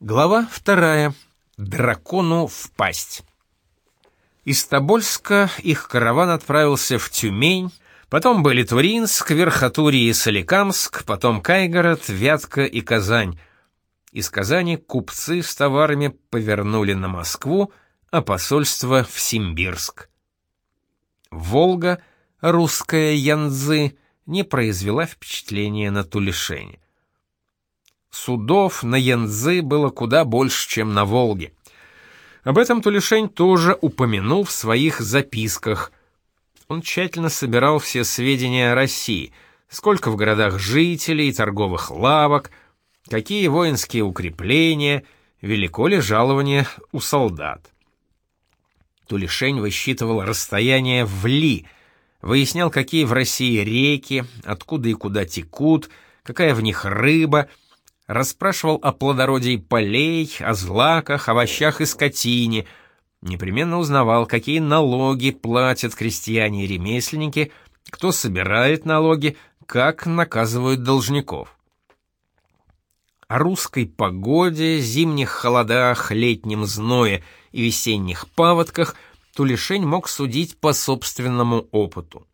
Глава вторая. Дракону в пасть. Из Тобольска их караван отправился в Тюмень, потом были Туринск, Верхотурье и Соликамск, потом Кайгород, Вятка и Казань. Из Казани купцы с товарами повернули на Москву, а посольство в Симбирск. Волга, русская Янзы, не произвела впечатления на Тулешене. Судов на Янзы было куда больше, чем на Волге. Об этом Тулешень тоже упомянул в своих записках. Он тщательно собирал все сведения о России, сколько в городах жителей, торговых лавок, какие воинские укрепления, велико ли жалование у солдат. Тулешень высчитывал расстояние в ли, выяснял, какие в России реки, откуда и куда текут, какая в них рыба — расспрашивал о плодородии полей, о злаках, овощах и скотине, непременно узнавал, какие налоги платят крестьяне и ремесленники, кто собирает налоги, как наказывают должников. О русской погоде, зимних холодах, летнем зное и весенних паводках Тулешень мог судить по собственному опыту.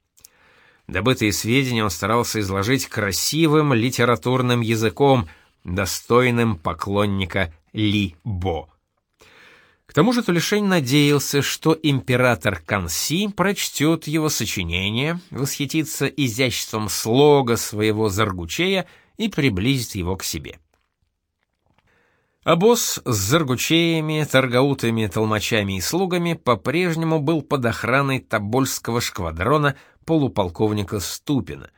Добытые сведения он старался изложить красивым литературным языком – достойным поклонника Ли Бо. К тому же Тулешень надеялся, что император Канси прочтет его сочинение, восхитится изяществом слога своего Заргучея и приблизит его к себе. А с Заргучеями, торгаутами, толмачами и слугами по-прежнему был под охраной Тобольского шквадрона полуполковника Ступина.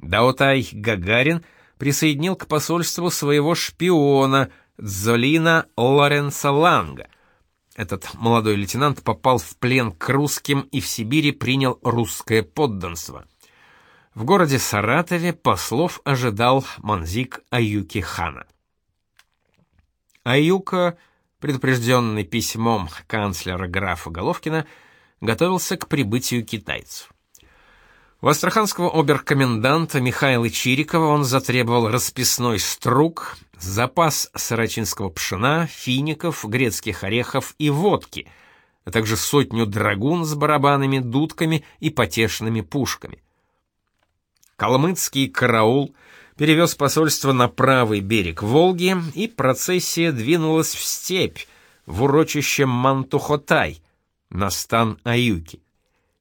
Даотай Гагарин — присоединил к посольству своего шпиона Золина Лоренса Ланга. Этот молодой лейтенант попал в плен к русским и в Сибири принял русское подданство. В городе Саратове послов ожидал Манзик Аюки хана. Аюка, предупрежденный письмом канцлера графа Головкина, готовился к прибытию китайцев. У астраханского оберкоменданта Михаила Чирикова он затребовал расписной струк, запас сарачинского пшена, фиников, грецких орехов и водки, а также сотню драгун с барабанами, дудками и потешными пушками. Калмыцкий караул перевез посольство на правый берег Волги, и процессия двинулась в степь, в урочище Мантухотай, на стан Аюки.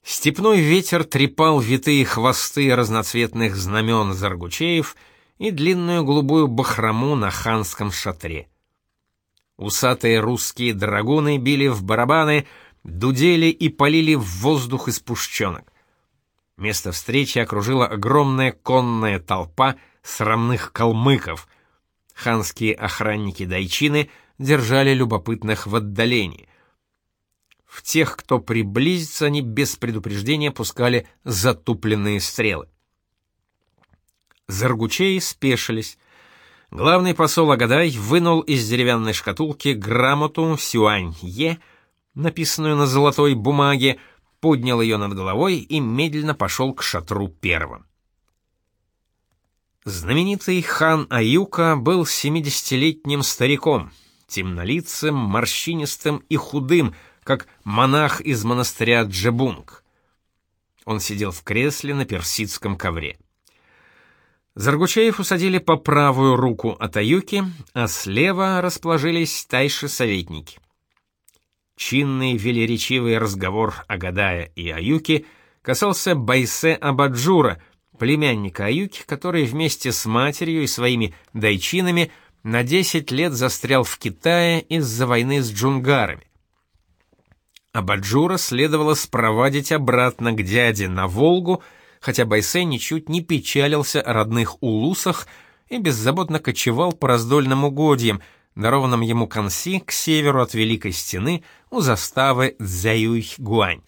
Степной ветер трепал витые хвосты разноцветных знамен заргучеев и длинную голубую бахрому на ханском шатре. Усатые русские драгуны били в барабаны, дудели и полили в воздух из пушченок. Место встречи окружила огромная конная толпа срамных калмыков. Ханские охранники дайчины держали любопытных в отдалении. В тех, кто приблизится, они без предупреждения пускали затупленные стрелы. Заргучеи спешились. Главный посол Агадай вынул из деревянной шкатулки грамоту Сюань-Е, написанную на золотой бумаге, поднял ее над головой и медленно пошел к шатру первым. Знаменитый хан Аюка был семидесятилетним стариком, темнолицым, морщинистым и худым, как монах из монастыря Джебунг. Он сидел в кресле на персидском ковре. Заргучеев усадили по правую руку от Аюки, а слева расположились тайши-советники. Чинный велеречивый разговор Агадая и Аюки касался Байсе Абаджура, племянника Аюки, который вместе с матерью и своими дайчинами на 10 лет застрял в Китае из-за войны с джунгарами. Абаджура следовало спровадить обратно к дяде на Волгу, хотя Байсе ничуть не печалился о родных улусах и беззаботно кочевал по раздольным угодьям, дарованным ему Канси к северу от Великой Стены у заставы Цзяюй-Гуань.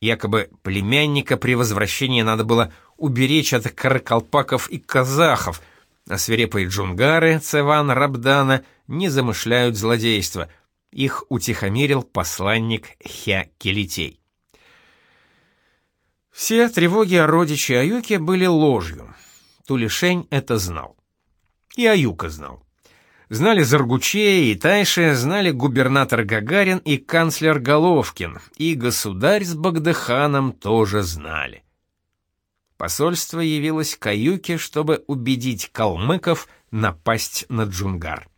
Якобы племянника при возвращении надо было уберечь от каракалпаков и казахов, а свирепые джунгары Цеван Рабдана не замышляют злодейства — их утихомирил посланник Хя Келитей. Все тревоги о родиче Аюке были ложью. Тулишень это знал. И Аюка знал. Знали Заргучей и Тайши, знали губернатор Гагарин и канцлер Головкин, и государь с Багдыханом тоже знали. Посольство явилось к Аюке, чтобы убедить калмыков напасть на Джунгар.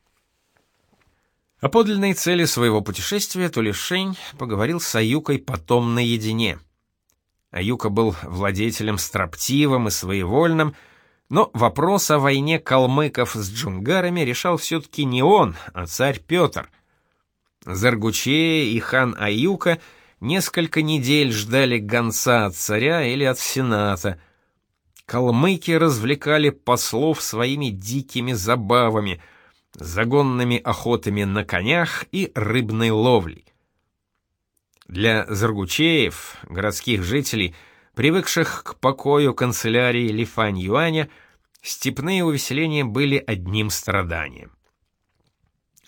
О подлинной цели своего путешествия Тулишень поговорил с Аюкой потом наедине. Аюка был владетелем строптивым и своевольным, но вопрос о войне калмыков с джунгарами решал все-таки не он, а царь Петр. Заргуче и хан Аюка несколько недель ждали гонца от царя или от сената. Калмыки развлекали послов своими дикими забавами, загонными охотами на конях и рыбной ловлей. Для заргучеев, городских жителей, привыкших к покою канцелярии Лифань-Юаня, степные увеселения были одним страданием.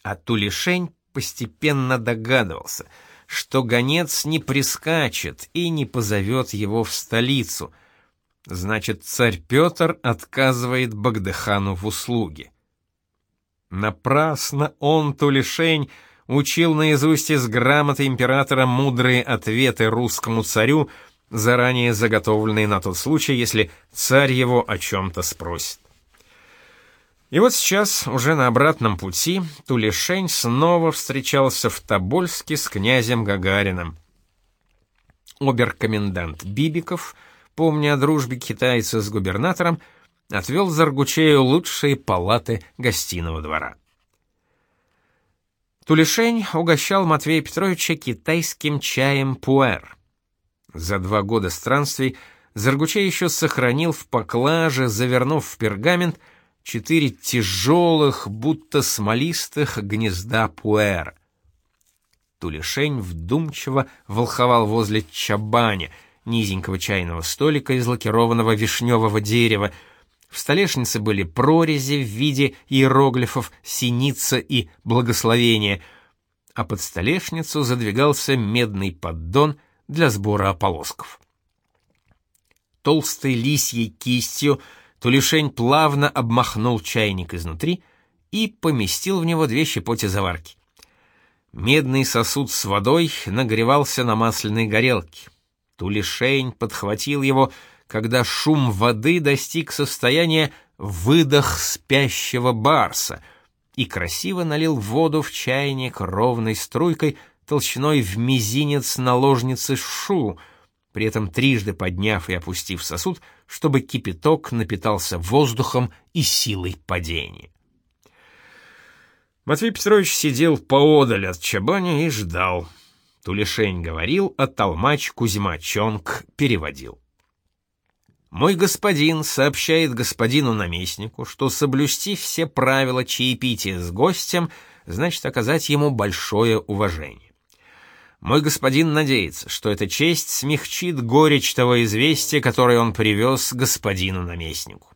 А Тулишень постепенно догадывался, что гонец не прискачет и не позовет его в столицу. Значит, царь Петр отказывает Багдыхану в услуге. Напрасно он, Тулишень, учил наизусть из грамоты императора мудрые ответы русскому царю, заранее заготовленные на тот случай, если царь его о чем-то спросит. И вот сейчас, уже на обратном пути, Тулешень снова встречался в Тобольске с князем Гагариным. Оберкомендант Бибиков, помня о дружбе китайца с губернатором, отвел Заргучею лучшие палаты гостиного двора. Тулешень угощал Матвея Петровича китайским чаем пуэр. За два года странствий Заргучей еще сохранил в поклаже, завернув в пергамент, четыре тяжелых, будто смолистых гнезда пуэр. Тулешень вдумчиво волховал возле чабаня, низенького чайного столика из лакированного вишневого дерева, в столешнице были прорези в виде иероглифов «синица» и «благословение», а под столешницу задвигался медный поддон для сбора ополосков. Толстой лисьей кистью Тулишень плавно обмахнул чайник изнутри и поместил в него две щепоти заварки. Медный сосуд с водой нагревался на масляной горелке. Тулишень подхватил его когда шум воды достиг состояния выдох спящего барса и красиво налил воду в чайник ровной струйкой толщиной в мизинец наложницы Шу, при этом трижды подняв и опустив сосуд, чтобы кипяток напитался воздухом и силой падения. Матвей Петрович сидел поодаль от чабаня и ждал. Тулешень говорил, а толмач Кузьма Чонг переводил. Мой господин сообщает господину наместнику, что соблюсти все правила чаепития с гостем значит оказать ему большое уважение. Мой господин надеется, что эта честь смягчит горечь того известия, которое он привез господину наместнику.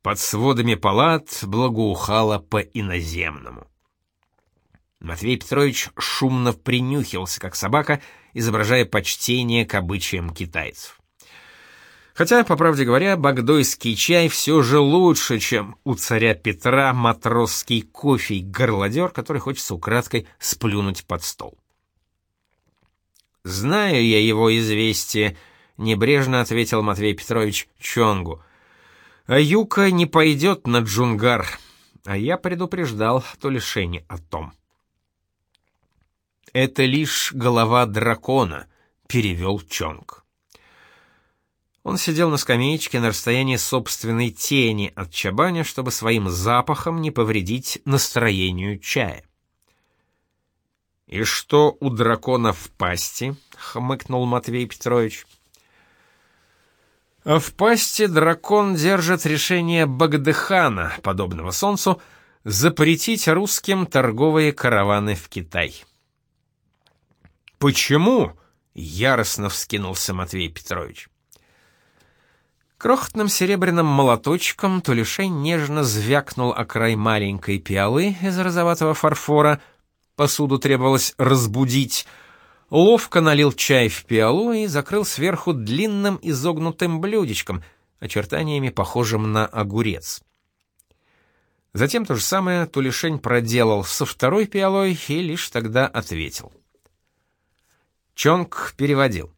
Под сводами палат благоухало по-иноземному. Матвей Петрович шумно принюхивался, как собака, изображая почтение к обычаям китайцев. Хотя, по правде говоря, багдойский чай все же лучше, чем у царя Петра матросский кофе и горлодер, который хочется украдкой сплюнуть под стол. «Знаю я его известие», — небрежно ответил Матвей Петрович Чонгу. «А Юка не пойдет на Джунгар, а я предупреждал Тулишени о том». «Это лишь голова дракона», — перевел Чонг. Он сидел на скамеечке на расстоянии собственной тени от чабаня, чтобы своим запахом не повредить настроению чая. «И что у дракона в пасти?» — хмыкнул Матвей Петрович. «А в пасти дракон держит решение Багдыхана, подобного солнцу, запретить русским торговые караваны в Китай». «Почему?» — яростно вскинулся Матвей Петрович. Крохотным серебряным молоточком Тулишей нежно звякнул о край маленькой пиалы из розоватого фарфора. Посуду требовалось разбудить. Ловко налил чай в пиалу и закрыл сверху длинным изогнутым блюдечком, очертаниями похожим на огурец. Затем то же самое Тулешень проделал со второй пиалой и лишь тогда ответил. Чонг переводил.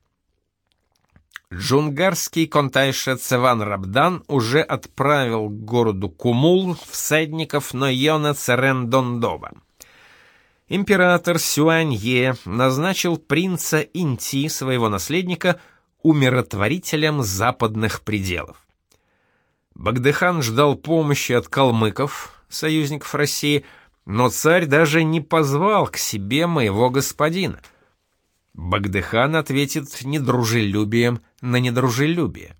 Джунгарский контайше Цеван Рабдан уже отправил к городу Кумул всадников Нойона Церендондоба. Император Сюанье назначил принца Инти, своего наследника, умиротворителем западных пределов. Багдыхан ждал помощи от калмыков, союзников России, но царь даже не позвал к себе моего господина. Багдыхан ответит недружелюбием на недружелюбие.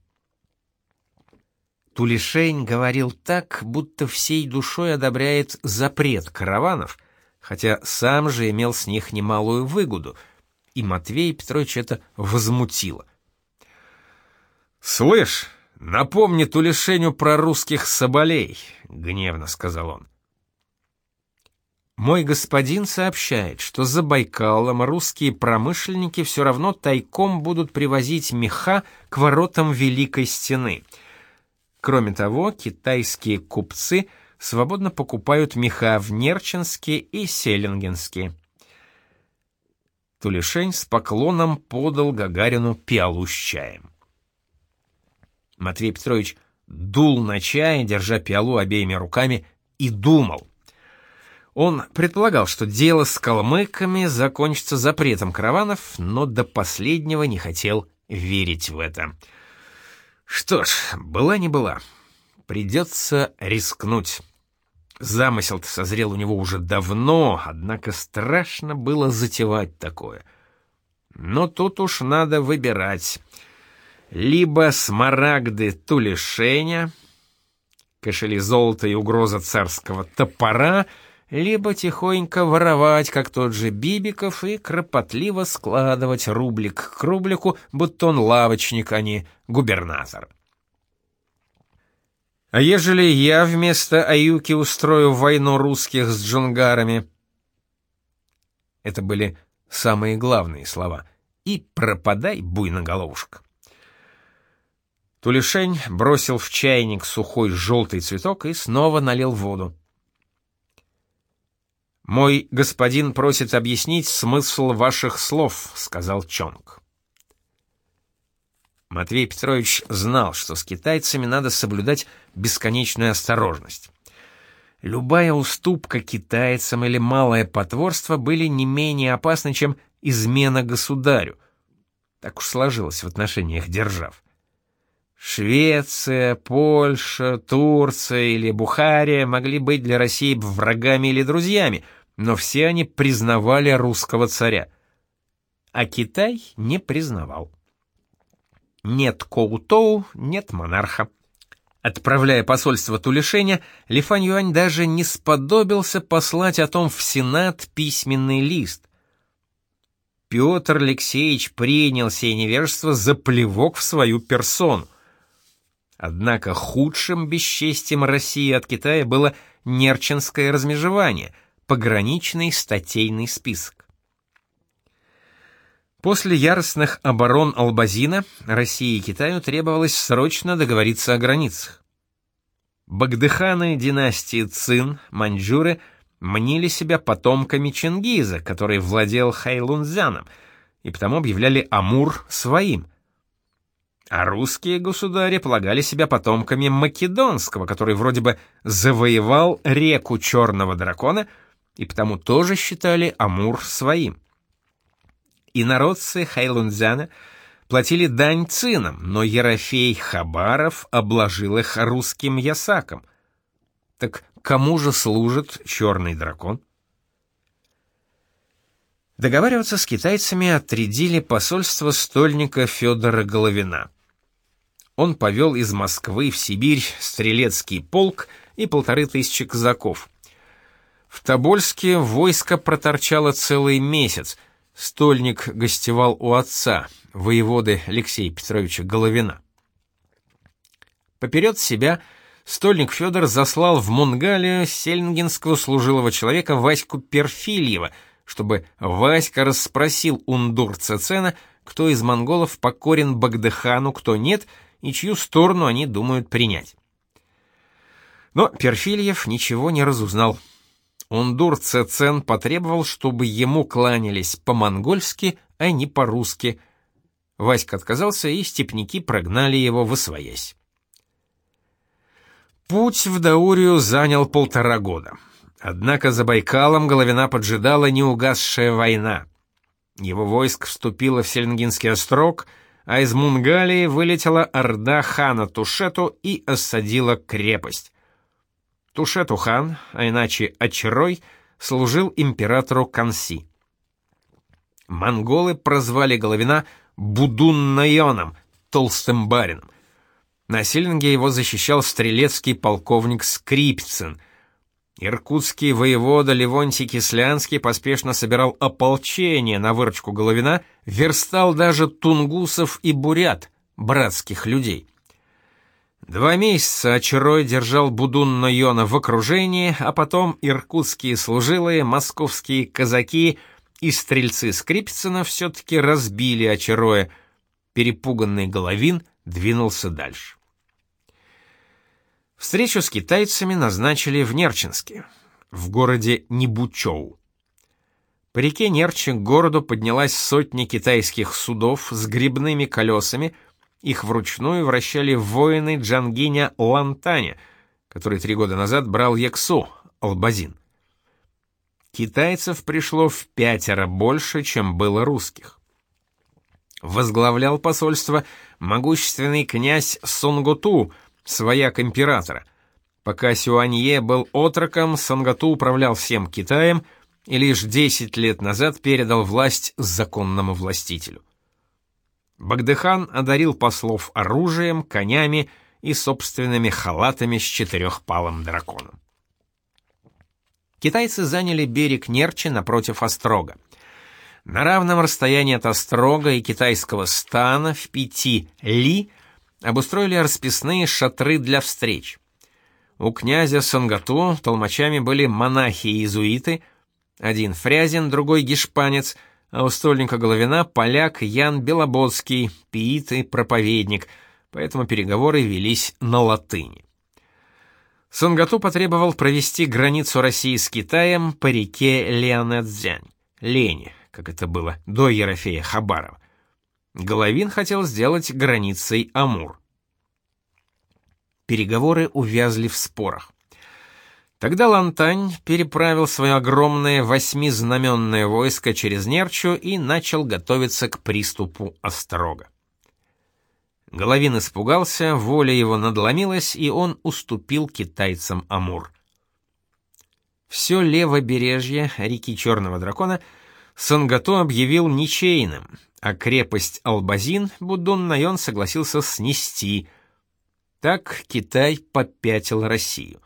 Тулишень говорил так, будто всей душой одобряет запрет караванов, хотя сам же имел с них немалую выгоду, и Матвей Петрович это возмутило. «Слышь, напомни Тулишеню про русских соболей», — гневно сказал он. Мой господин сообщает, что за Байкалом русские промышленники все равно тайком будут привозить меха к воротам Великой Стены. Кроме того, китайские купцы свободно покупают меха в Нерчинске и Селингенске. Тулешень с поклоном подал Гагарину пиалу с чаем. Матвей Петрович дул на чай, держа пиалу обеими руками, и думал. Он предполагал, что дело с калмыками закончится запретом караванов, но до последнего не хотел верить в это. Что ж, была не была. Придется рискнуть. Замысел-то созрел у него уже давно, однако страшно было затевать такое. Но тут уж надо выбирать. Либо смарагды Тулешеня, кошели золота и угроза царского топора — либо тихонько воровать, как тот же Бибиков, и кропотливо складывать рублик к рублику, будто он лавочник, а не губернатор. А ежели я вместо Аюки устрою войну русских с джунгарами? Это были самые главные слова. И пропадай, буйноголовушка. Тулешень бросил в чайник сухой желтый цветок и снова налил воду. «Мой господин просит объяснить смысл ваших слов», — сказал Чонг. Матвей Петрович знал, что с китайцами надо соблюдать бесконечную осторожность. Любая уступка китайцам или малое потворство были не менее опасны, чем измена государю. Так уж сложилось в отношениях держав. Швеция, Польша, Турция или Бухария могли быть для России врагами или друзьями, но все они признавали русского царя. А Китай не признавал. Нет Коутоу, нет монарха. Отправляя посольство Тулешеня, Лифань Юань даже не сподобился послать о том в Сенат письменный лист. Петр Алексеевич принял сей невежество за плевок в свою персону. Однако худшим бесчестием России от Китая было Нерчинское размежевание, пограничный статейный список. После яростных оборон Албазина России и Китаю требовалось срочно договориться о границах. Багдыханы династии Цин, маньчжуры, мнили себя потомками Чингиза, который владел Хайлунцзяном, и потому объявляли Амур своим, а русские государи полагали себя потомками Македонского, который вроде бы завоевал реку Черного Дракона, и потому тоже считали Амур своим. И народцы Хайлунзяна платили дань цинам, но Ерофей Хабаров обложил их русским ясаком. Так кому же служит Черный Дракон? Договариваться с китайцами отрядили посольство стольника Федора Головина он повел из Москвы в Сибирь стрелецкий полк и полторы тысячи казаков. В Тобольске войско проторчало целый месяц. Стольник гостевал у отца, воеводы Алексея Петровича Головина. Поперед себя стольник Федор заслал в Мунгалию сельнгинского служилого человека Ваську Перфильева, чтобы Васька расспросил ундур Цецена, кто из монголов покорен Багдыхану, кто нет — и чью сторону они думают принять. Но Перфильев ничего не разузнал. Ундур Цецен потребовал, чтобы ему кланялись по-монгольски, а не по-русски. Васька отказался, и степняки прогнали его в освоясь. Путь в Даурию занял полтора года. Однако за Байкалом Головина поджидала неугасшая война. Его войск вступило в Селенгинский острог, а из Мунгалии вылетела орда хана Тушету и осадила крепость. Тушету хан, а иначе Очарой, служил императору Канси. Монголы прозвали Головина Будун-Найоном, толстым барином. На Селенге его защищал стрелецкий полковник Скрипцин — Иркутский воевода Левонтий Кислянский поспешно собирал ополчение на выручку Головина, верстал даже тунгусов и бурят, братских людей. Два месяца Очарой держал Будун Нойона в окружении, а потом иркутские служилые, московские казаки и стрельцы Скрипцина все-таки разбили Очароя. Перепуганный Головин двинулся дальше. Встречу с китайцами назначили в Нерчинске, в городе Нибучоу. По реке Нерчи к городу поднялась сотня китайских судов с грибными колесами, их вручную вращали воины Джангиня Лантаня, который три года назад брал Яксу, Албазин. Китайцев пришло в пятеро больше, чем было русских. Возглавлял посольство могущественный князь Сунгуту, свояк императора. Пока Сюанье был отроком, Сангату управлял всем Китаем и лишь 10 лет назад передал власть законному властителю. Багдыхан одарил послов оружием, конями и собственными халатами с четырехпалым драконом. Китайцы заняли берег Нерчи напротив Острога. На равном расстоянии от Острога и китайского стана в пяти ли – обустроили расписные шатры для встреч. У князя Сангату толмачами были монахи и иезуиты, один фрязин, другой гешпанец, а у стольника Головина поляк Ян Белободский, пиит и проповедник, поэтому переговоры велись на латыни. Сангату потребовал провести границу России с Китаем по реке Леонэцзянь, Лени, как это было до Ерофея Хабарова. Головин хотел сделать границей Амур. Переговоры увязли в спорах. Тогда Лантань переправил свое огромное восьмизнаменное войско через Нерчу и начал готовиться к приступу Острога. Головин испугался, воля его надломилась, и он уступил китайцам Амур. Все левобережье реки Черного Дракона Сангато объявил ничейным, а крепость Албазин Будун-Найон согласился снести. Так Китай попятил Россию.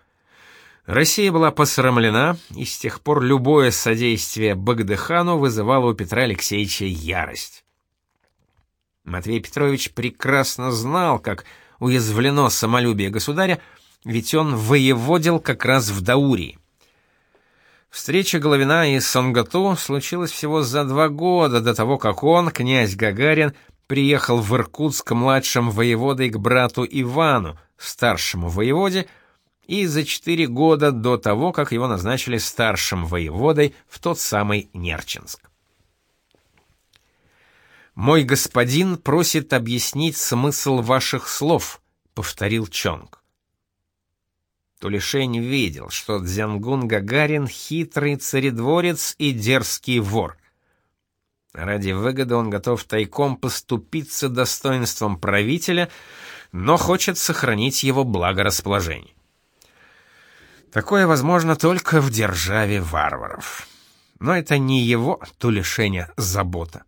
Россия была посрамлена, и с тех пор любое содействие Багдыхану вызывало у Петра Алексеевича ярость. Матвей Петрович прекрасно знал, как уязвлено самолюбие государя, ведь он воеводил как раз в Даурии. Встреча Головина и Сонгату случилась всего за два года до того, как он, князь Гагарин, приехал в Иркутск младшим воеводой к брату Ивану, старшему воеводе, и за четыре года до того, как его назначили старшим воеводой в тот самый Нерчинск. «Мой господин просит объяснить смысл ваших слов», — повторил Чонг. Тулишень видел, что Дзянгун Гагарин — хитрый царедворец и дерзкий вор. Ради выгоды он готов тайком поступиться достоинством правителя, но хочет сохранить его благорасположение. Такое возможно только в державе варваров. Но это не его, Тулишеня, забота.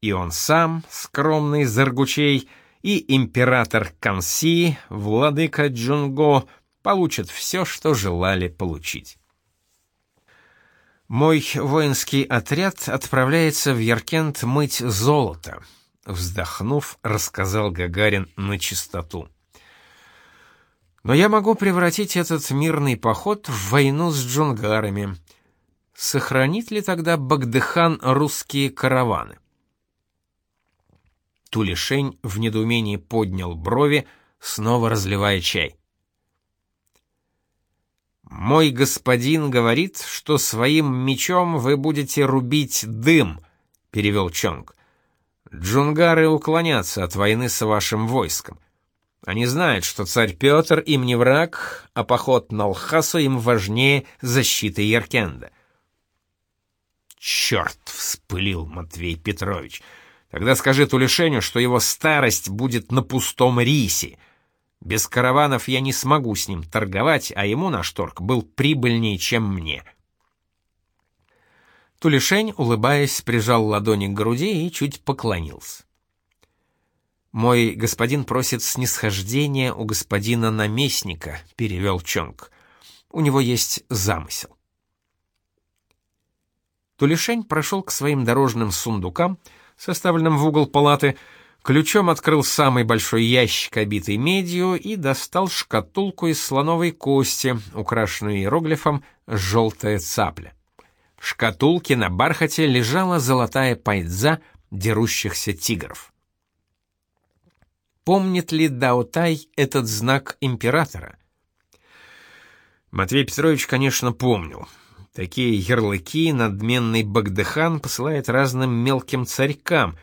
И он сам, скромный Заргучей, и император Канси, владыка Джунго — получат все, что желали получить. Мой воинский отряд отправляется в Яркент мыть золото, вздохнув, рассказал Гагарин на чистоту. Но я могу превратить этот мирный поход в войну с джунгарами. Сохранит ли тогда Багдыхан русские караваны? Тулишень в недоумении поднял брови, снова разливая чай. Мой господин говорит, что своим мечом вы будете рубить дым, перевел Чонг. Джунгары уклонятся от войны с вашим войском. Они знают, что царь Петр им не враг, а поход на Лхасу им важнее защиты Яркенда. «Черт!» — вспылил Матвей Петрович. «Тогда скажи Тулешеню, что его старость будет на пустом рисе. Без караванов я не смогу с ним торговать, а ему наш торг был прибыльнее, чем мне». Тулешень, улыбаясь, прижал ладони к груди и чуть поклонился. Мой господин просит снисхождения у господина наместника, перевел Чонг. У него есть замысел. Тулишень прошел к своим дорожным сундукам, составленным в угол палаты, ключом открыл самый большой ящик, обитый медью, и достал шкатулку из слоновой кости, украшенную иероглифом «желтая цапля». В шкатулке на бархате лежала золотая пайдза дерущихся тигров. Помнит ли Даотай этот знак императора? Матвей Петрович, конечно, помнил. Такие ярлыки надменный Багдыхан посылает разным мелким царькам,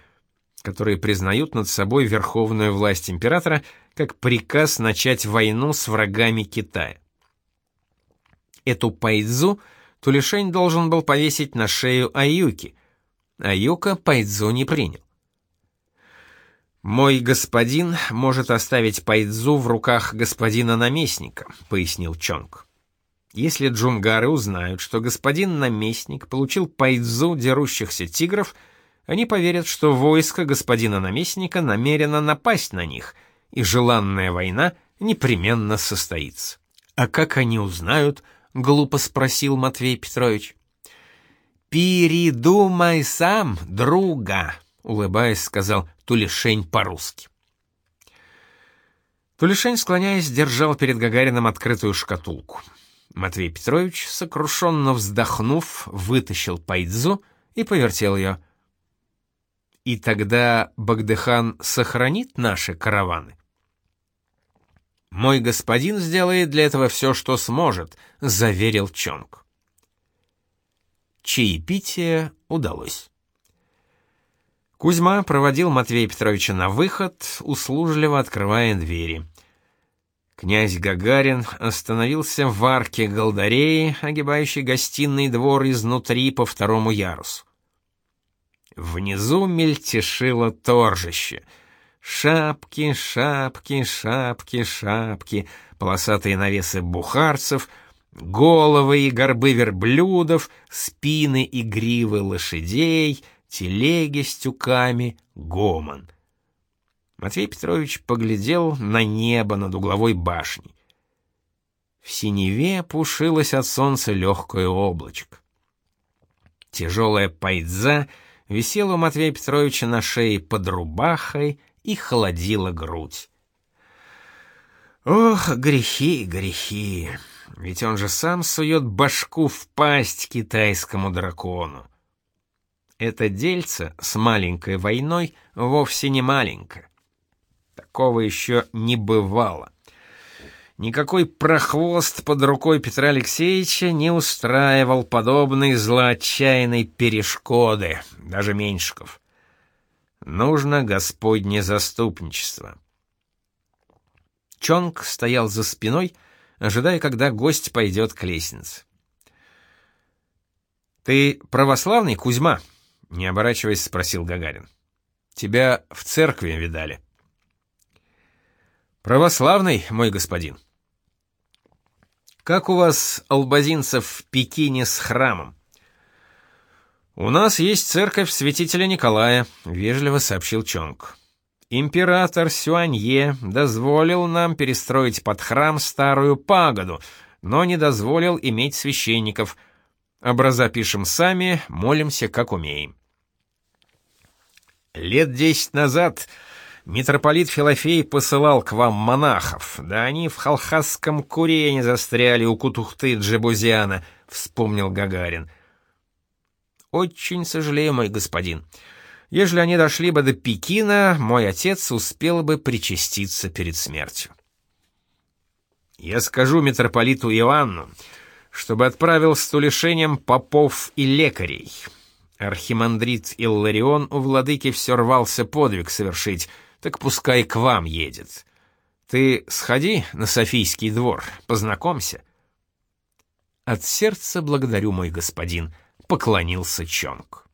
которые признают над собой верховную власть императора как приказ начать войну с врагами Китая. Эту пайдзу Тулишень должен был повесить на шею Аюки. Аюка пайдзу не принял. «Мой господин может оставить Пайдзу в руках господина наместника», — пояснил Чонг. «Если джунгары узнают, что господин наместник получил Пайдзу дерущихся тигров, они поверят, что войско господина наместника намерено напасть на них, и желанная война непременно состоится». «А как они узнают?» — глупо спросил Матвей Петрович. «Передумай сам, друга», — улыбаясь, сказал Тулешень по-русски. Тулешень, склоняясь, держал перед Гагарином открытую шкатулку. Матвей Петрович, сокрушенно вздохнув, вытащил пайдзу и повертел ее. И тогда Багдыхан сохранит наши караваны. Мой господин сделает для этого все, что сможет, заверил Чонг. Чаепитие удалось. Кузьма проводил Матвея Петровича на выход, услужливо открывая двери. Князь Гагарин остановился в арке Голдареи, огибающей гостиный двор изнутри по второму ярусу. Внизу мельтешило торжище. Шапки, шапки, шапки, шапки, полосатые навесы бухарцев, головы и горбы верблюдов, спины и гривы лошадей — телеги с тюками, гомон. Матвей Петрович поглядел на небо над угловой башней. В синеве пушилось от солнца легкое облачко. Тяжелая пайдза висела у Матвея Петровича на шее под рубахой и холодила грудь. Ох, грехи, грехи! Ведь он же сам сует башку в пасть китайскому дракону это дельце с маленькой войной вовсе не маленькое. Такого еще не бывало. Никакой прохвост под рукой Петра Алексеевича не устраивал подобной злоотчаянной перешкоды, даже Меньшиков. Нужно Господне заступничество. Чонг стоял за спиной, ожидая, когда гость пойдет к лестнице. «Ты православный, Кузьма?» Не оборачиваясь, спросил Гагарин. Тебя в церкви видали? Православный, мой господин. Как у вас, албазинцев, в Пекине с храмом? У нас есть церковь святителя Николая, вежливо сообщил Чонг. Император Сюанье дозволил нам перестроить под храм старую пагоду, но не дозволил иметь священников — Образа пишем сами, молимся, как умеем. Лет десять назад митрополит Филофей посылал к вам монахов, да они в халхасском курене застряли у кутухты Джебузиана, вспомнил Гагарин. Очень сожалею, мой господин. Ежели они дошли бы до Пекина, мой отец успел бы причаститься перед смертью. Я скажу митрополиту Иоанну, чтобы отправил с тулешением попов и лекарей. Архимандрит Илларион у владыки все рвался подвиг совершить, так пускай к вам едет. Ты сходи на Софийский двор, познакомься. От сердца благодарю, мой господин, поклонился Чонг.